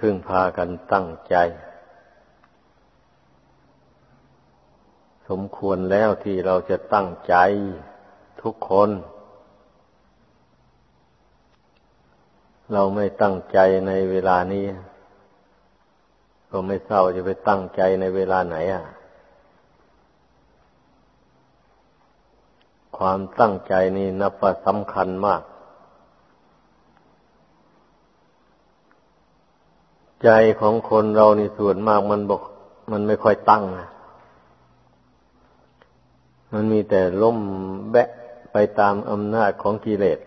พึ่งพากันตั้งใจ สมควรแล้วที่เราจะตั้งใจทุกคน เราไม่ตั้งใจในเวลานี้ ก็ไม่เศร้าจะไปตั้งใจในเวลาไหนอะ ความตั้งใจนี่นับว่าสำคัญมาก ใจของคนเรานี่ส่วนมากมันบอก มันไม่ค่อยตั้งนะมันมีแต่ล่มแบะไปตามอำนาจของกิเลส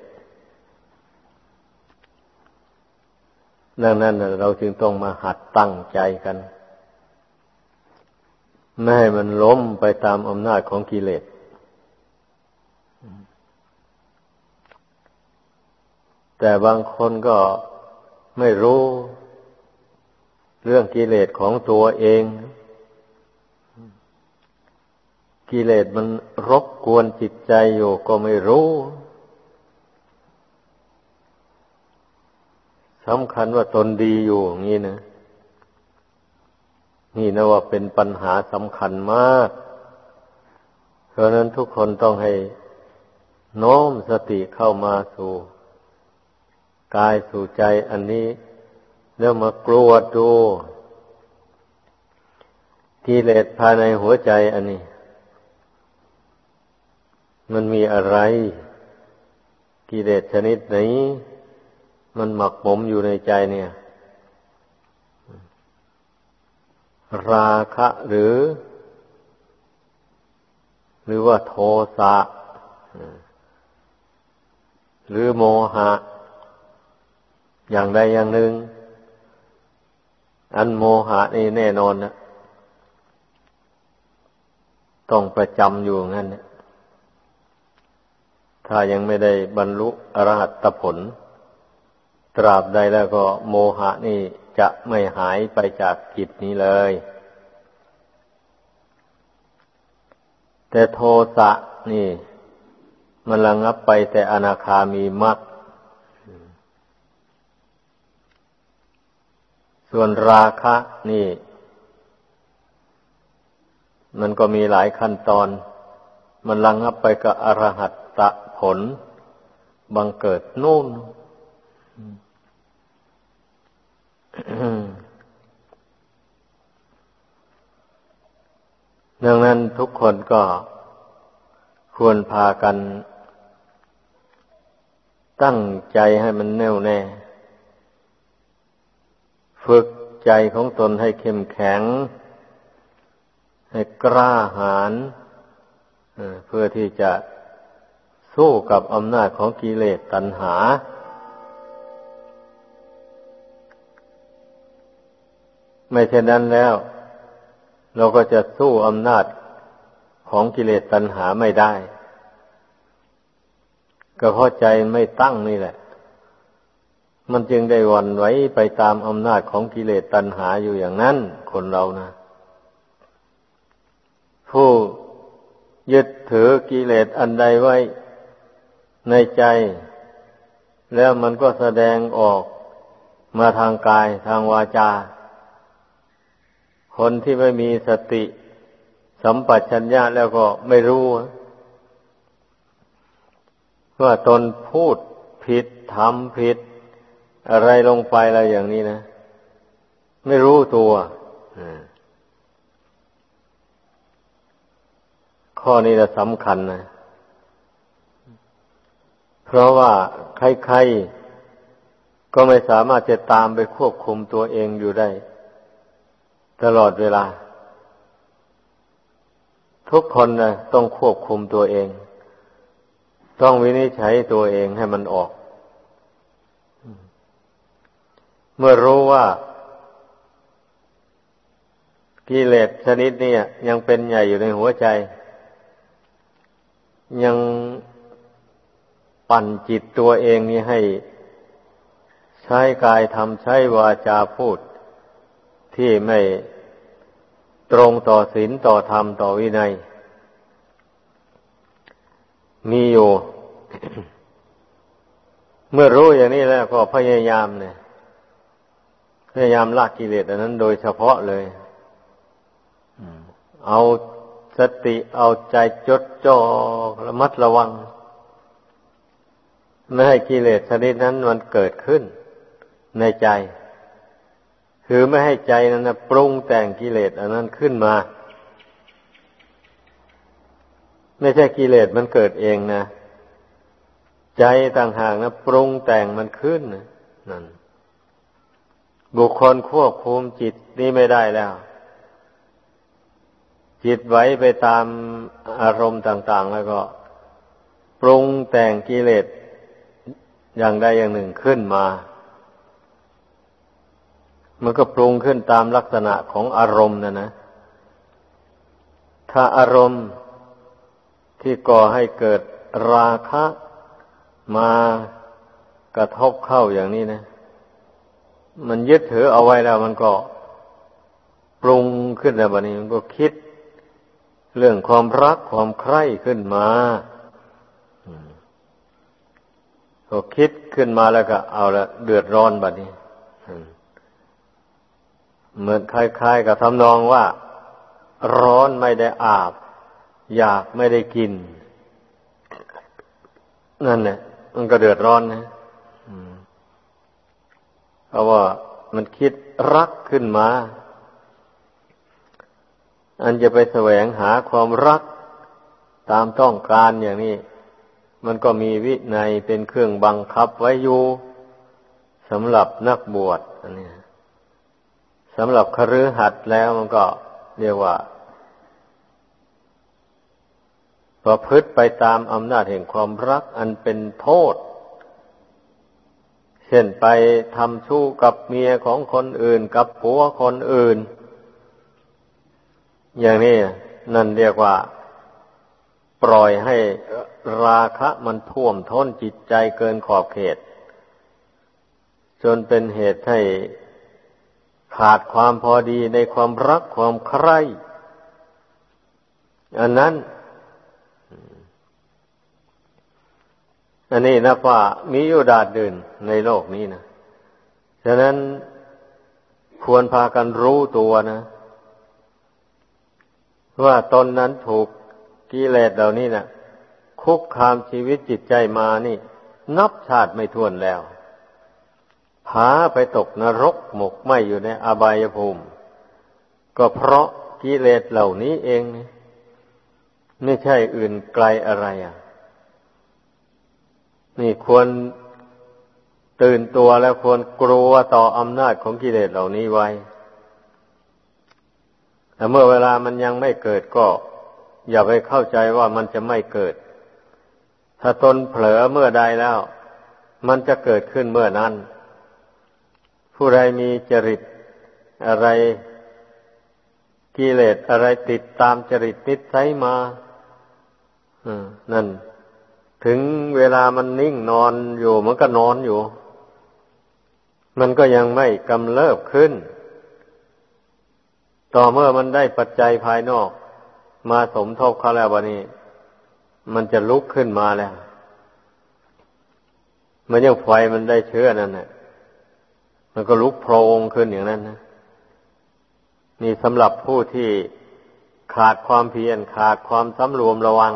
ดังนั้นเราจึงต้องมาหัดตั้งใจกันไม่ให้มันล้มไปตามอำนาจของกิเลส แต่บางคนก็ไม่รู้ เรื่องกิเลสของตัวเอง กิเลสมันรบกวนจิตใจอยู่ก็ไม่รู้สำคัญว่าตนดีอยู่อย่างนี้นะนี่นะว่าเป็นปัญหาสำคัญมาก เพราะนั้นทุกคนต้องให้โน้มสติเข้ามาสู่ กายสู่ใจอันนี้ แล้วมากลัวดูกิเลสภายในหัวใจอันนี้ มันมีอะไร กิเลสชนิดไหน มันหมักหมมอยู่ในใจเนี่ย ราคะหรือ หรือว่าโทสะหรือโมหะ อย่างใดอย่างหนึ่ง อันโมหะนี่แน่นอนนะต้องประจำอยู่งั้นถ้ายังไม่ได้บรรลุอรหัตผล ตราบใดแล้วก็โมหะนี่จะไม่หายไปจากจิตนี้เลย แต่โทสะนี่ มันระงับไปแต่อนาคามีมัก ส่วนราคะนี่ มันก็มีหลายขั้นตอน มันระงับไปกับอรหัตตะผล บังเกิดนู่นดังนั้นทุกคนก็ควรพากัน ตั้งใจให้มันแน่วแน่ ฝึกใจของตนให้เข้มแข็ง ให้กล้าหาญเพื่อที่จะสู้กับอำนาจของกิเลสตัณหา ไม่เช่นนั้นแล้ว เราก็จะสู้อำนาจของกิเลสตัณหาไม่ได้ ก็เพราะใจไม่ตั้งนี่แหละ มันจึงได้วันไว้ไปตามอำนาจของกิเลสตัณหาอยู่อย่างนั้น คนเรานะ ผู้ยึดถือกิเลสอันใดไว้ในใจ แล้วมันก็แสดงออกมาทางกายทางวาจา คนที่ไม่มีสติ สัมปชัญญะแล้วก็ไม่รู้ว่าตนพูดผิดทำผิด อะไรลงไปอะไรอย่างนี้นะ ไม่รู้ตัวข้อนี้จะสำคัญนะ เพราะว่าใครๆ ก็ไม่สามารถจะตามไปควบคุมตัวเองอยู่ได้ ตลอดเวลา ทุกคนนะต้องควบคุมตัวเอง ต้องวินิจฉัยตัวเองให้มันออก เมื่อรู้ว่ากิเลสชนิดนี้ยังเป็นใหญ่อยู่ในหัวใจ ยังปั่นจิตตัวเองนี้ให้ ใช้กายทำใช้วาจาพูด ที่ไม่ตรงต่อศีลต่อธรรมต่อวินัย มีอยู่ เมื่อรู้อย่างนี้แล้วก็พยายามเนี่ย พยายามละกิเลสอันนั้นโดยเฉพาะเลยเอาสติเอาใจจดจ่อระมัดระวัง ไม่ให้กิเลสชนิดนั้นมันเกิดขึ้นในใจ คือไม่ให้ใจนั้นนะปรุงแต่งกิเลสอันนั้นขึ้นมา ไม่ใช่กิเลสมันเกิดเองนะ ใจต่างหากนะปรุงแต่งมันขึ้นนั่น บุคคลควบคุมจิตนี้ไม่ได้แล้ว จิตไหวไปตามอารมณ์ต่าง ๆ แล้วก็ ปรุงแต่งกิเลสอย่างใดอย่างหนึ่งขึ้นมา มันก็ปรุงขึ้นตามลักษณะของอารมณ์นะนะ ถ้าอารมณ์ที่ก่อให้เกิดราคะมากระทบเข้าอย่างนี้นะ มันยึดถือเอาไว้แล้ว มันก็ปรุงขึ้นแล้วบัดนี้มันก็คิด เรื่องความรักความใคร่ขึ้นมาก็คิดขึ้นมาแล้วก็เอาละเดือดร้อนบัดนี้เหมือนคล้ายๆกับทำนองว่า ร้อนไม่ได้อาบ อยากไม่ได้กิน นั่นเนี่ยมันก็เดือดร้อนนะ เพราะว่ามันคิดรักขึ้นมา อันจะไปแสวงหาความรักตามต้องการอย่างนี้ มันก็มีวินัยเป็นเครื่องบังคับไว้อยู่สำหรับนักบวชอันนี้สำหรับคฤหัสถ์แล้วมันก็เรียกว่าประพฤติไปตามอำนาจแห่งความรักอันเป็นโทษ ช่นไปทำชู้กับเมียของคนอื่นกับผัวคนอื่น อย่างนี้นั่นเรียกว่า ปล่อยให้ราคะมันท่วมท้นจิตใจเกินขอบเขต จนเป็นเหตุให้ขาดความพอดีในความรักความใคร่อันนั้น อันนี้นะว่ามีอยู่ดาดดื่นในโลกนี้นะฉะนั้นควรพากันรู้ตัวนะ ว่าตนนั้นถูกกิเลสเหล่านี้นะคุกคามชีวิตจิตใจมานี่ นับชาติไม่ท้วนแล้วพาไปตกนรกหมกไหมอยู่ในอบายภูมิ ก็เพราะกิเลสเหล่านี้เองนี่ไม่ใช่อื่นไกลอะไรอะ นี่ควรตื่นตัวแล้วควรกลัวต่ออำนาจของกิเลสเหล่านี้ไว้แต่เมื่อเวลามันยังไม่เกิดก็ อย่าไปเข้าใจว่ามันจะไม่เกิด ถ้าตนเผลอเมื่อใดแล้ว มันจะเกิดขึ้นเมื่อนั้น ผู้ใดมีจริตอะไรกิเลสอะไรติดตามจริตนิสัยมา อืนั่น ถึงเวลามันนิ่งนอนอยู่มันก็นอนอยู่ มันก็ยังไม่กำเริบขึ้น ต่อเมื่อมันได้ปัจจัยภายนอก มาสมทบเขาแล้ววันนี้ มันจะลุกขึ้นมาแล้วมันยังไฟมันได้เชื้อนั่นแหละมันก็ลุกโพรงขึ้นอย่างนั้นนะนี่สำหรับผู้ที่ขาดความเพียรขาดความสำรวมระวัง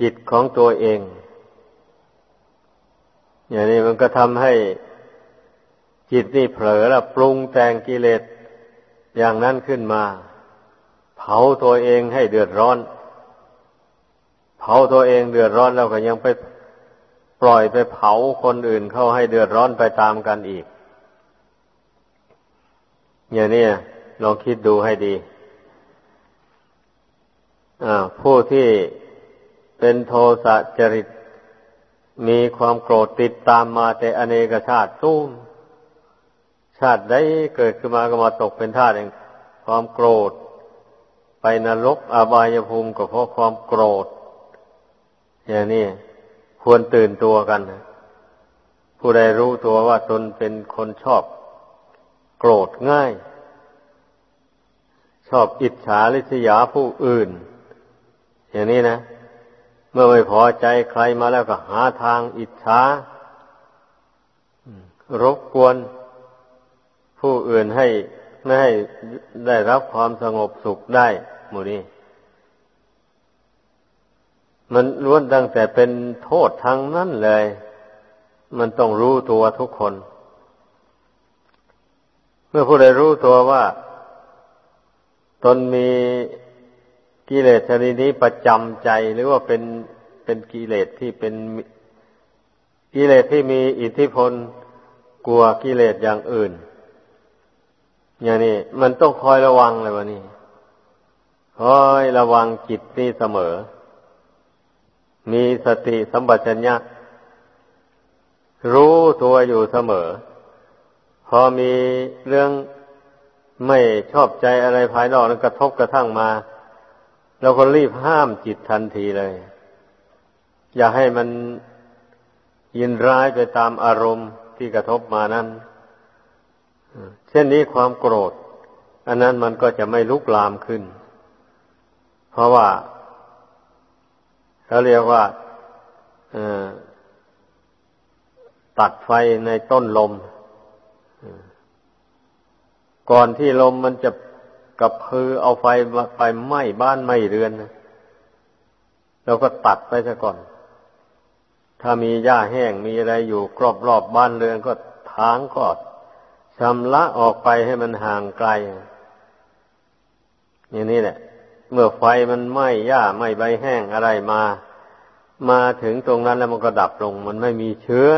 จิตของตัวเอง อย่างนี้มันก็ทำให้จิตนี่เผลอแล้วปรุงแต่งกิเลสอย่างนั้นขึ้นมา เผาตัวเองให้เดือดร้อน เผาตัวเองเดือดร้อนแล้วก็ยังไปปล่อยไปเผาคนอื่นเข้าให้เดือดร้อนไปตามกันอีก อย่างนี้ลองคิดดูให้ดีผู้ที่ เป็นโทสะจริต มีความโกรธติดตามมาแต่อเนกชาติสู้ชาติได้เกิดขึ้นมาก็มาตกเป็นท่าแห่งความโกรธ ไปนรกอบายภูมิก็เพราะความโกรธ อย่างนี้ควรตื่นตัวกันผู้ใดรู้ตัวว่าตนเป็นคนชอบ โกรธง่าย ชอบอิจฉาริษยาผู้อื่น อย่างนี้นะ เมื่อไม่พอใจใครมาแล้วก็หาทางอิจฉารบกวนผู้อื่นให้ไม่ให้ได้รับความสงบสุขได้หมู่นี้ มันล้วนตั้งแต่เป็นโทษทางนั้นเลย มันต้องรู้ตัวทุกคน เมื่อผู้ใดรู้ตัวว่า ตนมี กิเลสชนิดนี้ประจำใจหรือว่าเป็นเป็นกิเลสที่เป็นกิเลสที่มีอิทธิพลกลัวกิเลสอย่างอื่น อย่างนี้มันต้องคอยระวังเลยวะนี่คอยระวังจิตนี่เสมอ มีสติสัมปชัญญะรู้ตัวอยู่เสมอ พอมีเรื่องไม่ชอบใจอะไรภายนอกนั้นกระทบกระทั่งมา เราก็รีบห้ามจิตทันทีเลย อย่าให้มันยินร้ายไปตามอารมณ์ที่กระทบมานั้นเช่นนี้ความโกรธ อันนั้นมันก็จะไม่ลุกลามขึ้น เพราะว่าเขาเรียกว่าตัดไฟในต้นลม ก่อนที่ลมมันจะ กับพือเอาไฟไฟไหม้บ้านไหม้เรือนเราก็ตัดไปซะก่อน ถ้ามีหญ้าแห้งมีอะไรอยู่รอบรอบบ้านเรือนก็ทางกอดชำระออกไปให้มันห่างไกล อย่างนี้แหละ เมื่อไฟมันไหม้หญ้าไหม้ใบแห้งอะไรมา มาถึงตรงนั้นแล้วมันก็ดับลง มันไม่มีเชื้อ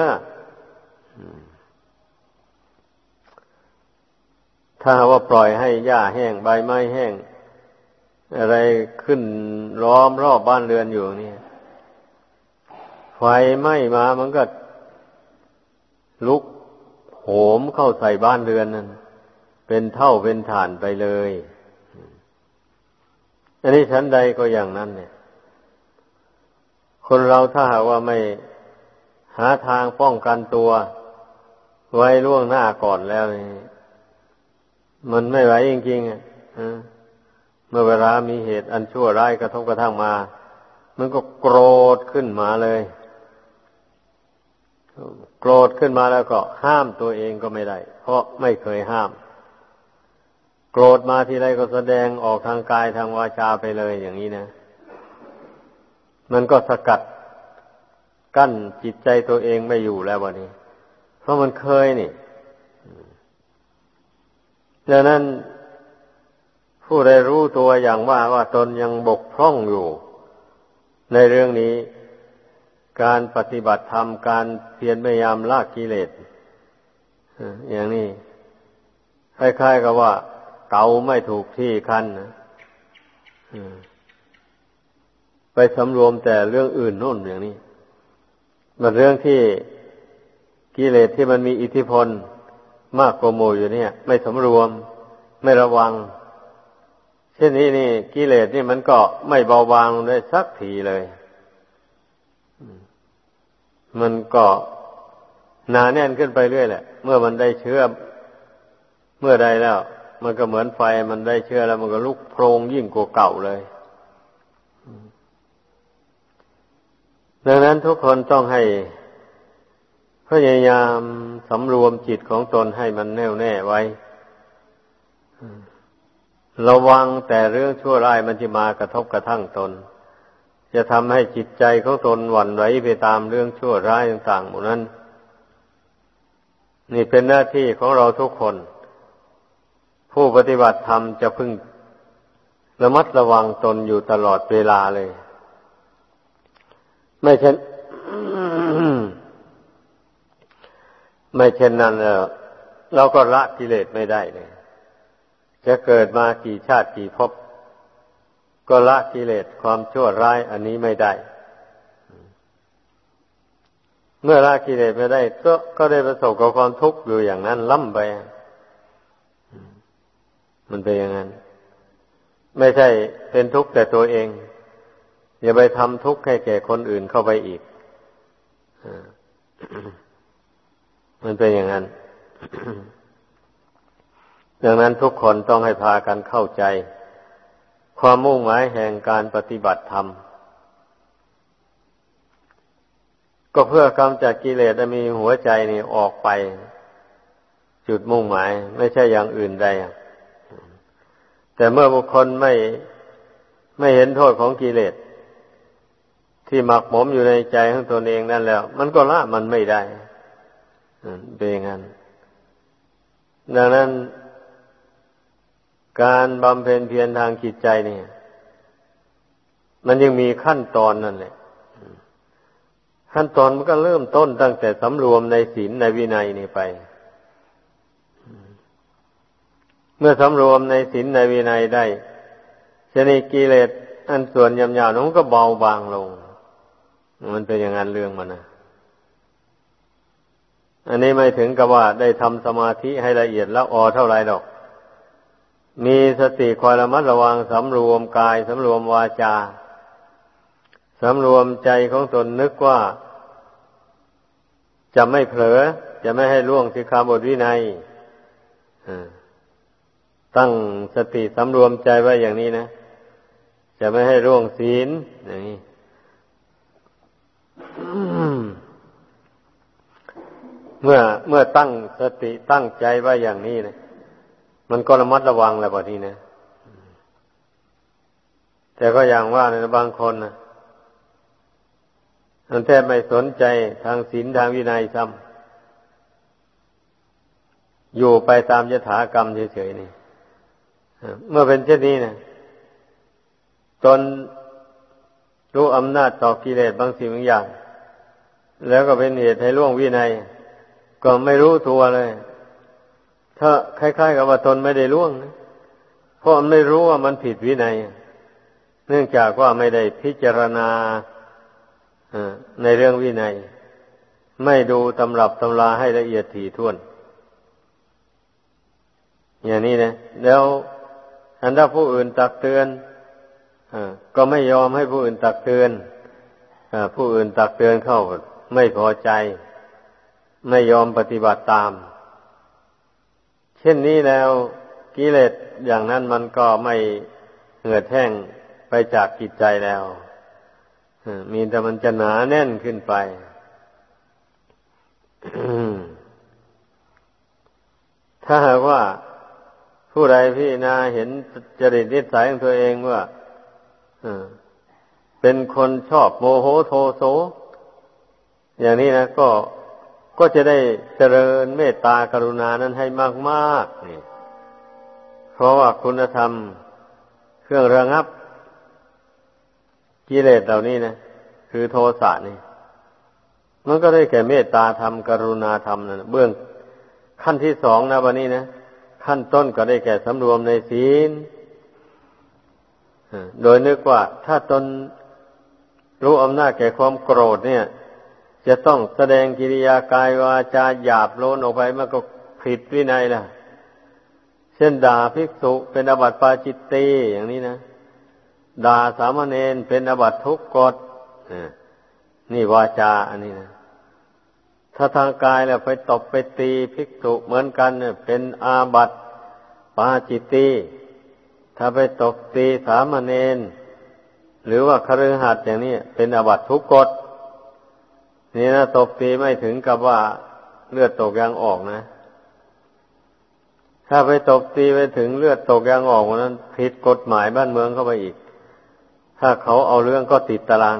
ถ้าว่าปล่อยให้หญ้าแห้งใบไม้แห้ง อะไรขึ้นล้อมรอบบ้านเรือนอยู่นี่ไฟไหม้มามันก็ลุกโหมเข้าใส่บ้านเรือนนั้นเป็นเท่าเป็นฐานไปเลย อันนี้ชั้นใดก็อย่างนั้นเนี่ย คนเราถ้าหากว่าไม่หาทางป้องกันตัว ไว้ล่วงหน้าก่อนแล้วนี่ มันไม่ไหวจริงๆอะเมื่อเวลามีเหตุอันชั่วร้ายกระทบกระทั่งมา มันก็โกรธขึ้นมาเลย โกรธขึ้นมาแล้วก็ห้ามตัวเองก็ไม่ได้ เพราะไม่เคยห้าม โกรธมาทีไรก็แสดงออกทางกายทางวาจาไปเลยอย่างนี้นะ มันก็สกัดกั้นจิตใจตัวเองไม่อยู่แล้ววันนี้ เพราะมันเคยนี่ ดังนั้นผู้ใดรู้ตัวอย่างว่าว่าตนยังบกพร่องอยู่ ในเรื่องนี้ การปฏิบัติธรรมการเพียรพยายามลากกิเลสอย่างนี้คล้ายๆกับว่าเกาไม่ถูกที่คันไปสำรวมแต่เรื่องอื่นนู่นอย่างนี้ มันเรื่องที่กิเลสที่มันมีอิทธิพล มากกว่าหมู่อยู่เนี่ย ไม่สำรวม ไม่ระวัง เช่นนี้นี่กิเลสนี่มันก็ไม่เบาบางได้สักทีเลย มันก็หนาแน่นขึ้นไปเรื่อยแหละ เมื่อมันได้เชื้อเมื่อใดแล้ว มันก็เหมือนไฟมันได้เชื้อแล้ว มันก็ลุกโพรงยิ่งกว่าเก่าเลยดังนั้นทุกคนต้องให้ พยายามสำรวมจิตของตนให้มันแน่วแน่ไว้ ระวังแต่เรื่องชั่วร้ายมันจะมากระทบกระทั่งตน จะทำให้จิตใจของตนหวั่นไหวไปตามเรื่องชั่วร้ายต่างๆหมดนั้น นี่เป็นหน้าที่ของเราทุกคน ผู้ปฏิบัติธรรมจะพึงระมัดระวังตนอยู่ตลอดเวลาเลย ไม่เช่น ไม่เช่นนั้นเราก็ละกิเลสไม่ได้เลยจะเกิดมากี่ชาติกี่ภพก็ละกิเลสความชั่วร้ายอันนี้ไม่ได้ เมื่อละกิเลสไม่ได้ ก็ก็ได้ประสบกับความทุกข์อยู่อย่างนั้นล่ำไป มันเป็นอย่างนั้น ไม่ใช่เป็นทุกข์แต่ตัวเอง อย่าไปทำทุกข์ให้แก่คนอื่นเข้าไปอีก มันเป็นอย่างนั้น ดังนั้นทุกคนต้องให้พากันเข้าใจ ความมุ่งหมายแห่งการปฏิบัติธรรม ก็เพื่อกำจัดกิเลสมีหัวใจนี่ออกไป จุดมุ่งหมาย ไม่ใช่อย่างอื่นใดแต่เมื่อบุคคลไม่ไม่เห็นโทษของกิเลสที่หมักหมมอยู่ในใจของตนเองนั่นแล้ว มันก็ละมันไม่ได้ เป็นอย่างนั้น ดังนั้น การบำเพ็ญเพียรทางจิตใจเนี่ย มันยังมีขั้นตอนนั่นแหละ ขั้นตอนมันก็เริ่มต้นตั้งแต่สำรวมในศีลในวินัยนี่ไป เมื่อสำรวมในศีลในวินัยได้ชนิกิเลสอันส่วนยำยาวนั้นก็เบาบางลง มันเป็นอย่างนั้นเรื่องมันนะ อันนี้ไม่ถึงกับว่าได้ทำสมาธิให้ละเอียดล้วออเท่าไรดอก มีสติคอยระมัดระวังสำรวมกายสำรวมวาจาสำรวมใจของตนนึกว่า จะไม่เผลอ จะไม่ให้ล่วงสิขาบทวินัยตั้งสติสำรวมใจไว้อย่างนี้นะ จะไม่ให้ร่วงศีลอย่างนี้ เมื่อเมื่อตั้งสติตั้งใจไว้อย่างนี้นะมันก็ระมัดระวังแล้วบทีนะแต่ก็อย่างว่าในบางคนนะมันแทบไม่สนใจทางศีลทางวินัยซ้ำอยู่ไปตามยถากรรมเฉยๆนี่เมื่อเป็นเช่นนี้นะตนรู้อำนาจต่อกิเลสบางสิ่งบางอย่าง แล้วก็เป็นเหตุให้ล่วงวินัย ก็ไม่รู้ตัวเลย ถ้าคล้ายๆกับว่าตนไม่ได้ล่วงเพราะมันไม่รู้ว่ามันผิดวินัย เนื่องจากว่าไม่ได้พิจารณาในเรื่องวินัย ไม่ดูตำรับตำราให้ละเอียดถี่ถ้วน อย่างนี้นะแล้วอันถ้าผู้อื่นตักเตือนอก็ไม่ยอมให้ผู้อื่นตักเตือนอผู้อื่นตักเตือนเข้าไม่พอใจ ไม่ยอมปฏิบัติตาม เช่นนี้แล้วกิเลสอย่างนั้นมันก็ไม่เหือดแห้งไปจากจิตใจแล้วมีแต่มันจะหนาแน่นขึ้นไปถ้าหากว่าผู้ใดพี่นาเห็นจริตนิสัยของตัวเองว่าเป็นคนชอบโมโหโทโส อย่างนี้นะก็ ก็จะได้เจริญเมตตากรุณานั้นให้มากๆนี่ เพราะว่าคุณธรรมเครื่องระงับกิเลสเหล่านี้นะคือโทสะนี่ มันก็ได้แก่เมตตาธรรมกรุณาธรรมนะเบื้องขั้นที่สองนะวันนี้นะขั้นต้นก็ได้แก่สำรวมในศีลโดยนึกว่าถ้าตนรู้อำนาจแก่ความโกรธเนี่ย จะต้องแสดงกิริยากายวาจาหยาบโลนออกไปมันก็ผิดวินัยล่ะ เช่นด่าภิกษุเป็นอบัติปาจิตตีอย่างนี้นะด่าสามเณรเป็นอบัติทุกกฎนี่วาจาอันนี้นะถ้าทางกายแล้วไปตบไปตีภิกษุเหมือนกันเนี่ยเป็นอาบัติปาจิตตีถ้าไปตบตีสามเณรหรือว่าคฤหัสถ์อย่างนี้เป็นอาบัติทุกกฎ นี่นะตบตีไม่ถึงกับว่าเลือดตกยางออกนะ ถ้าไปตบตีไปถึงเลือดตกยางออกนั้นผิดกฎหมายบ้านเมืองเข้าไปอีก ถ้าเขาเอาเรื่องก็ติดตาราง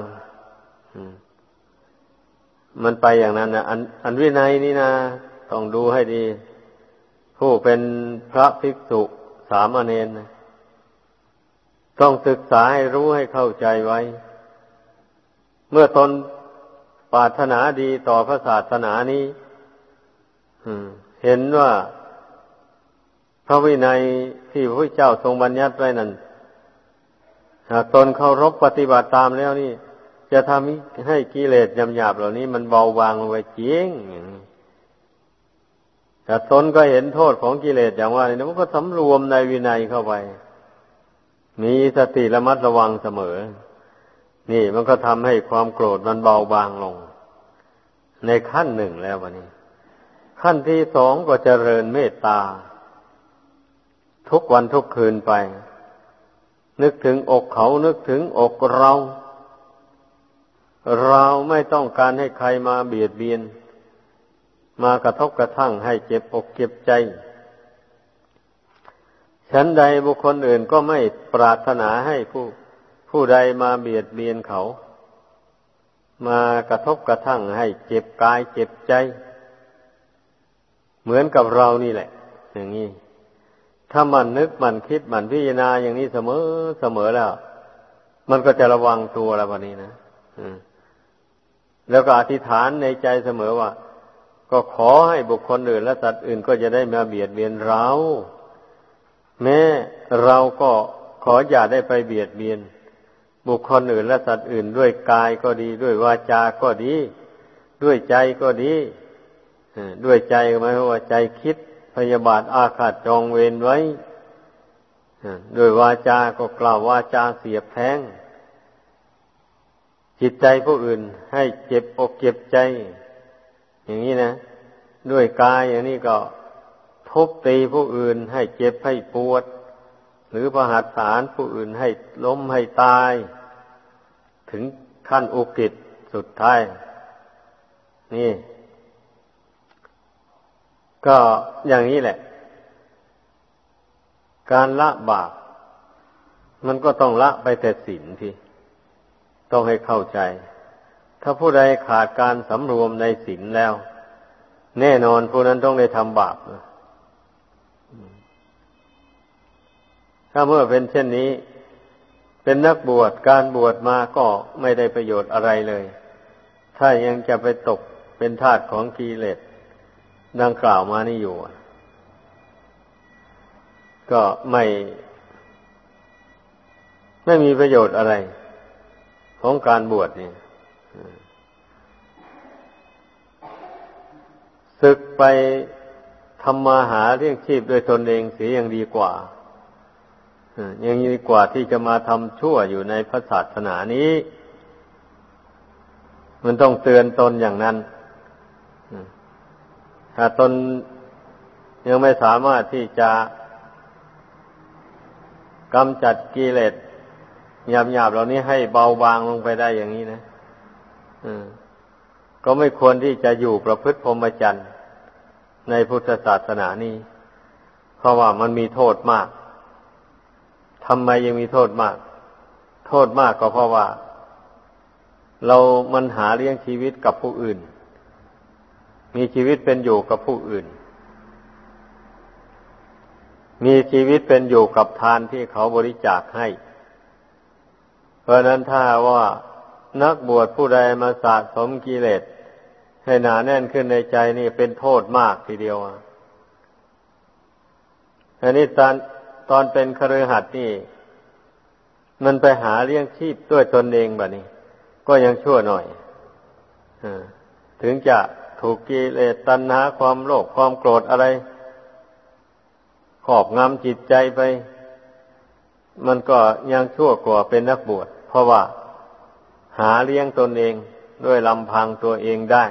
มันไปอย่างนั้นนะอันอันวินัยนี่นะต้องดูให้ดี ผู้เป็นพระภิกษุสามเณรนะต้องศึกษาให้รู้ให้เข้าใจไว้ เมื่อตน ปรารถนาดีต่อพระศาสนานี้เห็นว่าพระวินัยที่พระเจ้าทรงบัญญัติไว้นั้นหากตนเคารพปฏิบัติตามแล้วนี่ จะทำให้กิเลสยำหยาบเหล่านี้ มันเบาบางลงไปจริงแต่ตนก็เห็นโทษของกิเลสอย่างว่านี่มันก็สำรวมในวินัยเข้าไป มีสติระมัดระวังเสมอ นี่มันก็ทำให้ความโกรธมันเบาบางลง ในขั้นหนึ่งแล้ววันนี้ ขั้นที่สองก็เจริญเมตตา ทุกวันทุกคืนไป นึกถึงอกเขานึกถึงอกเรา เราไม่ต้องการให้ใครมาเบียดเบียน มากระทบกระทั่งให้เจ็บอกเจ็บใจฉันใดบุคคลอื่นก็ไม่ปรารถนาให้ผู้ผู้ใดมาเบียดเบียนเขา มากระทบกระทั่งให้เจ็บกายเจ็บใจ เหมือนกับเรานี่แหละ อย่างนี้ ถ้ามันนึกมันคิดมันพิจารณาอย่างนี้เสมอเสมอแล้ว มันก็จะระวังตัวแล้ววันนี้นะแล้วก็อธิษฐานในใจเสมอว่า ก็ขอให้บุคคลอื่น และสัตว์อื่นก็จะได้มาเบียดเบียนเรา แม้เราก็ขออย่าได้ไปเบียดเบียน บุคคลอื่นและสัตว์อื่นด้วยกายก็ดี ด้วยวาจาก็ดี ด้วยใจก็ดีด้วยใจหมายว่าใจคิดพยาบาทอาฆาตจองเวรไว้ด้วยวาจาก็กล่าววาจาเสียบแทงจิตใจผู้อื่นให้เจ็บอกเจ็บใจ อย่างนี้นะ ด้วยกายอย่างนี้ก็ทุบตีผู้อื่นให้เจ็บให้ปวด หรือประหัตสารผู้อื่นให้ล้มให้ตาย ถึงขั้นอุกิจสุดท้าย นี่ ก็อย่างนี้แหละ การละบาปมันก็ต้องละไปแต่ศีลทีต้องให้เข้าใจ ถ้าผู้ใดขาดการสำรวมในศีลแล้ว แน่นอนผู้นั้นต้องได้ทำบาปถ้าเมื่อเป็นเช่นนี้ เป็นนักบวชการบวชมาก็ไม่ได้ประโยชน์อะไรเลย ถ้ายังจะไปตกเป็นทาสของกิเลสดังกล่าวมานี่อยู่ ก็ไม่ ไม่มีประโยชน์อะไร ของการบวชนี่ศึกไปทำมาหาเลี้ยงชีพด้วยตนเองเสียยังดีกว่า ยังดีกว่าที่จะมาทำชั่วอยู่ในพระศาสนานี้ มันต้องเตือนตนอย่างนั้น ถ้าตนยังไม่สามารถที่จะกำจัดกิเลสหยาบหยาบเหล่านี้ให้เบาบางลงไปได้อย่างนี้นะก็ไม่ควรที่จะอยู่ประพฤติพรหมจรรย์ในพุทธศาสนานี้ เพราะว่ามันมีโทษมาก ทำไมยังมีโทษมาก โทษมากก็เพราะว่า เรามันหาเลี้ยงชีวิตกับผู้อื่น มีชีวิตเป็นอยู่กับผู้อื่น มีชีวิตเป็นอยู่กับทานที่เขาบริจาคให้ เพราะนั้นถ้าว่านักบวชผู้ใดมาสะสมกิเลสให้หนาแน่นขึ้นในใจนี่เป็นโทษมากทีเดียวอันนี้ ตอนเป็นครือหัดนี่ มันไปหาเลี้ยงชีพด้วยตนเองแบบนี้ ก็ยังชั่วหน่อยอถึงจะถูกกิเลสตัณหาความโลภความโกรธอะไรขอบงำจิตใจไป มันก็ยังชั่วกว่าเป็นนักบวช เพราะว่าหาเลี้ยงตนเองด้วยลำพังตัวเองได้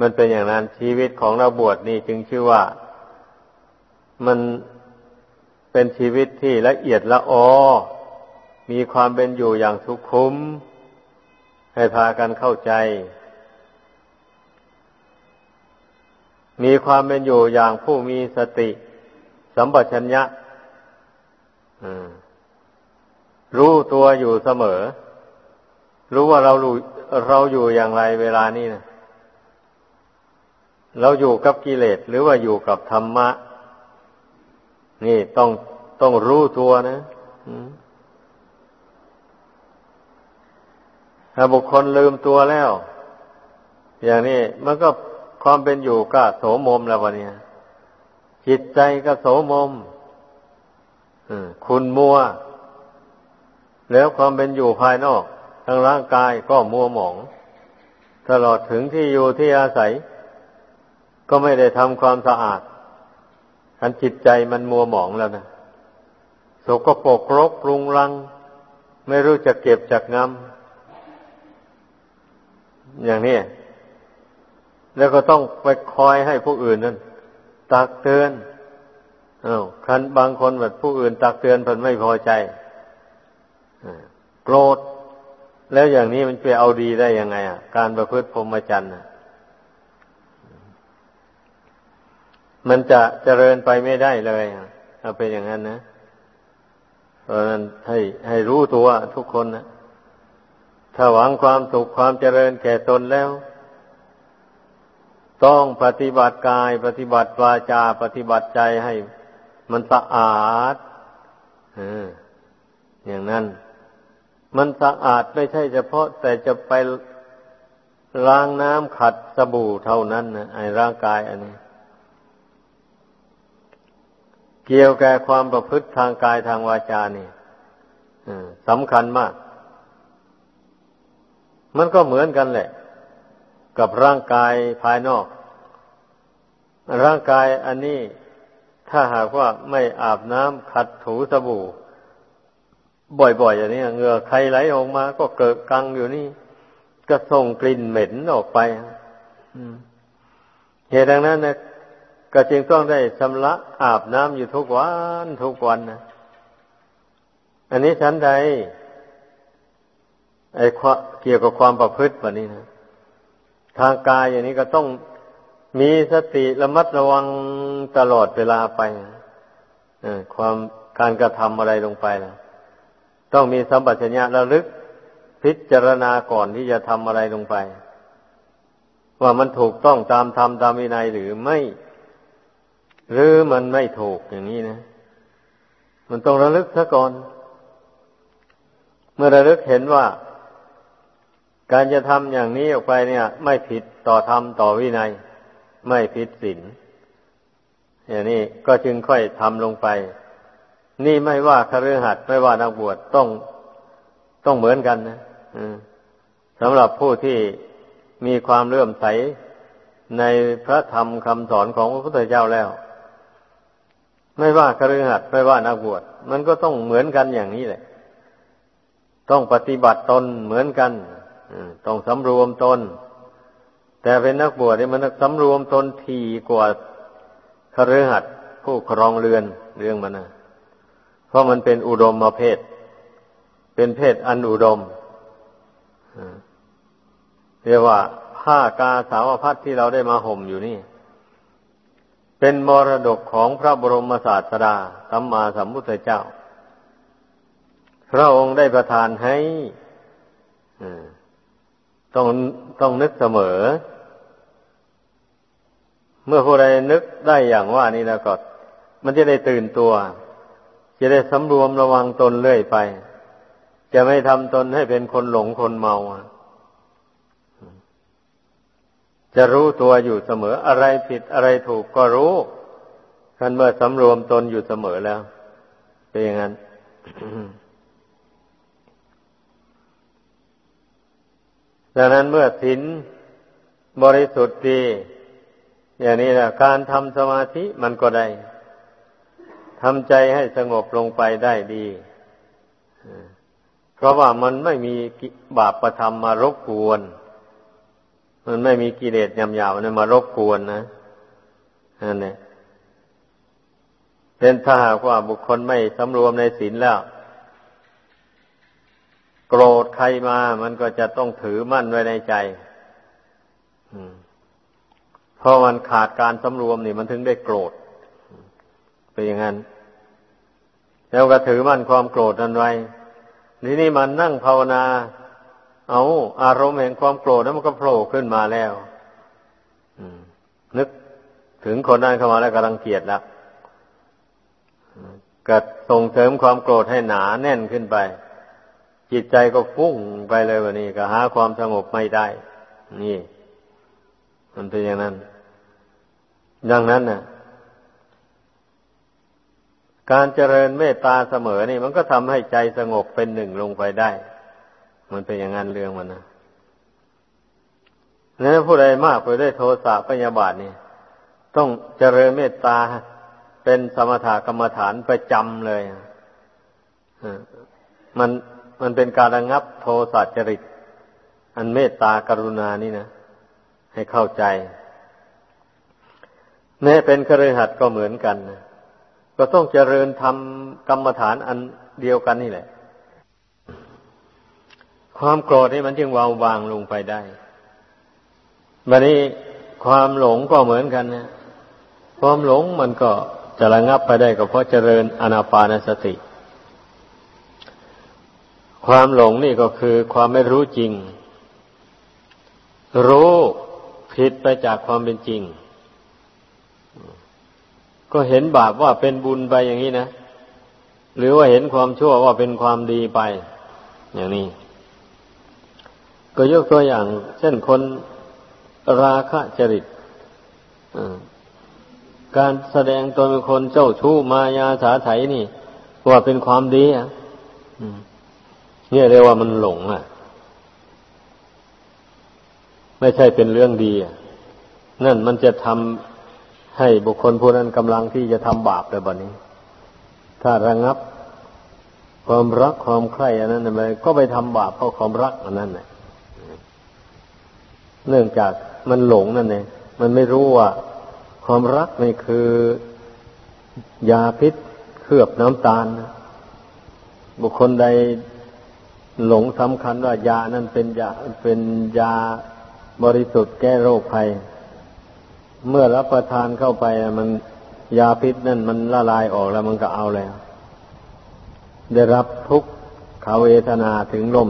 มันเป็นอย่างนั้นชีวิตของเราบวชนี่จึงชื่อว่า มันเป็นชีวิตที่ละเอียดละออ มีความเป็นอยู่อย่างสุขุม ให้พากันเข้าใจ มีความเป็นอยู่อย่างผู้มีสติ สัมปชัญญะรู้ตัวอยู่เสมอ รู้ว่าเราเราอยู่อย่างไรเวลานี้นะเราอยู่กับกิเลสหรือว่าอยู่กับธรรมะ นี่ต้องต้องรู้ตัวนะถ้าบุคคลลืมตัวแล้ว อย่างนี้มันก็ความเป็นอยู่ก็โสมมแล้ววะเนี่ยจิตใจก็โสมมคุณมัว แล้วความเป็นอยู่ภายนอกทางร่างกายก็มัวหมอง ตลอดถึงที่อยู่ที่อาศัย ก็ไม่ได้ทำความสะอาด ทันจิตใจมันมัวหมองแล้วนะสกปรกรกรุงรัง ไม่รู้จะเก็บจากงำอย่างนี้ แล้วก็ต้องไปคอยให้ผู้อื่นนั้นตักเตือนอา้าวคันบางคนแบบผู้อื่น ตักเตือนเพิ่นไม่พอใจโกรธแล้วอย่างนี้มันจะเอาดีได้ยังไงอะ การประพฤติพรหมจรรย์ มันจะเจริญไปไม่ได้เลยถ้าเป็นอย่างนั้นนะเพราะนั้นให้ให้รู้ตัวทุกคนนะถ้าหวังความสุขความเจริญแก่ตนแล้ว ต้องปฏิบัติกาย ปฏิบัติวาจา ปฏิบัติใจให้มันสะอาดอย่างนั้น มันสะอาดไม่ใช่เฉพาะ แต่จะไปล้างน้ำขัดสบู่เท่านั้นนะไอ้ร่างกายอันนี้ เกี่ยวกับความประพฤติทางกายทางวาจานี่สำคัญมาก มันก็เหมือนกันแหละ กับร่างกายภายนอก ร่างกายอันนี้ถ้าหากว่าไม่อาบน้ำขัดถูสบู่ บ่อยๆอย่างนี้เหงื่อใครไหลออกมา ก็เกิดกังอยู่นี่ ก็ส่งกลิ่นเหม็นออกไปเหตุดังนั้นนะ ก็จึงต้องได้ชำระอาบน้ำอยู่ทุกวันทุกวันนะอันนี้ชั้นใดไอ้เกี่ยวกับความประพฤติแบบนี้นะทางกายอย่างนี้ก็ต้องมีสติระมัดระวังตลอดเวลาไปความการกระทำอะไรลงไปนะต้องมีสัมปชัญญะระลึกพิจารณาก่อนที่จะทำอะไรลงไป ว่ามันถูกต้องตามธรรมตามวินัยหรือไม่ หรือมันไม่ถูกอย่างนี้นะ มันต้องระลึกซะก่อน เมื่อระลึกเห็นว่า การจะทำอย่างนี้ออกไปเนี่ย ไม่ผิดต่อธรรมต่อวินัย ไม่ผิดศีลอย่างนี้ก็จึงค่อยทำลงไป นี่ไม่ว่าคฤหัสถ์ไม่ว่านักบวชต้องต้องเหมือนกันนะสำหรับผู้ที่มีความเลื่อมใสในพระธรรมคำสอนของพระพุทธเจ้าแล้ว ไม่ว่าคฤหัสถ์ไม่ว่านักบวชมันก็ต้องเหมือนกันอย่างนี้แหละ ต้องปฏิบัติตนเหมือนกันต้องสำรวมตน แต่เป็นนักบวชนี่มันสำรวมตนทีกว่าคฤหัสถ์ผู้ครองเรือนเรื่องมันนะเพราะมันเป็นอุดมมาเพศ เป็นเพศอันอุดมเรียกว่าผ้ากาสาวพัดที่เราได้มาห่มอยู่นี่ เป็นมรดกของพระบรมศาสดาสัมมาสัมพุทธเจ้า พระองค์ได้ประทานให้ต้องต้องนึกเสมอ เมื่อผู้ใดนึกได้อย่างว่านี้แล้วก็มันจะได้ตื่นตัว จะได้สำรวมระวังตนเรื่อยไป จะไม่ทำตนให้เป็นคนหลงคนเมา จะรู้ตัวอยู่เสมออะไรผิดอะไรถูกก็รู้ท่านเมื่อสำรวมตนอยู่เสมอแล้ว เป็นอย่างนั้นดังนั้นเมื่อศีลบริสุทธิ์ดีอย่างนี้แหละการทำสมาธิมันก็ได้ทำใจให้สงบลงไปได้ดี เพราะว่ามันไม่มีบาปประทำมารบกวน มันไม่มีกิเลสยำยาวเนะมารบกวนนะนั่นเองเป็นถ้าหากว่าบุคคลไม่สำรวมในศีลแล้ว โกรธใครมา มันก็จะต้องถือมั่นไว้ในใจเพราะมันขาดการสำรวมนี่มันถึงได้โกรธเป็นอย่างนั้น แล้วก็ถือมั่นความโกรธนั้นไว้นี่นี่มันนั่งภาวนา เอาอารมณ์แห่งความโกรธนั้นมันก็โผล่ขึ้นมาแล้วนึกถึงคนนั้นเข้ามาแล้วกำลังเกลียดแล้วก็ส่งเสริมความโกรธให้หนาแน่นขึ้นไป จิตใจก็ฟุ้งไปเลยวันนี้ ก็หาความสงบไม่ได้ นี่ มันเป็นอย่างนั้น ดังนั้นนะ่ะ การเจริญเมตตาเสมอนี่ มันก็ทำให้ใจสงบเป็นหนึ่งลงไปได้ มันเป็นอย่างนั้นเรื่องมันนะนั้นผู้ใดมากไปได้โทสะพยาบาทนี่ต้องเจริญเมตตาเป็นสมถกรรมฐานประจำเลยมันมันเป็นการระงับโทสะจริต อันเมตตากรุณานี่นะ ให้เข้าใจ แม้เป็นคฤหัสถ์ก็เหมือนกันนะก็ต้องเจริญทำกรรมฐานอันเดียวกันนี่แหละ ความโกรธนี่มันจึงวางวางลงไปได้บัดนี้ความหลงก็เหมือนกันนะความหลงมันก็จะระงับไปได้ก็เพราะเจริญอนาปานสติ ความหลงนี่ก็คือความไม่รู้จริง รู้ผิดไปจากความเป็นจริง ก็เห็นบาปว่าเป็นบุญไปอย่างนี้นะ หรือว่าเห็นความชั่วว่าเป็นความดีไป อย่างนี้ ก็ยกตัวอย่าง เช่นคนราคะจริตการแสดงตนเป็นคนเจ้าชู้มายาสาไถนี่ว่าเป็นความดีอะเนี่ยเรียกว่ามันหลงอะ ไม่ใช่เป็นเรื่องดีอะนั่นมันจะทำให้บุคคลผู้นั้นกำลังที่จะทำบาปเลยบัดนี้ ถ้าระงับ ความรักความใคร่อันนั้นไปก็ไปทำบาปเพราะความรักอันนั้นแหละ เนื่องจากมันหลงนั่นเองมันไม่รู้ว่า ความรักนี่คือยาพิษเคลือบน้ำตาลนะบุคคลใดหลงสำคัญว่ายานั้นเป็นยาเป็นยาบริสุทธิ์แก้โรคภัย เมื่อรับประทานเข้าไปมันยาพิษนั่นมันละลายออกแล้วมันก็เอาแล้ว ได้รับทุกขเวทนาถึงลม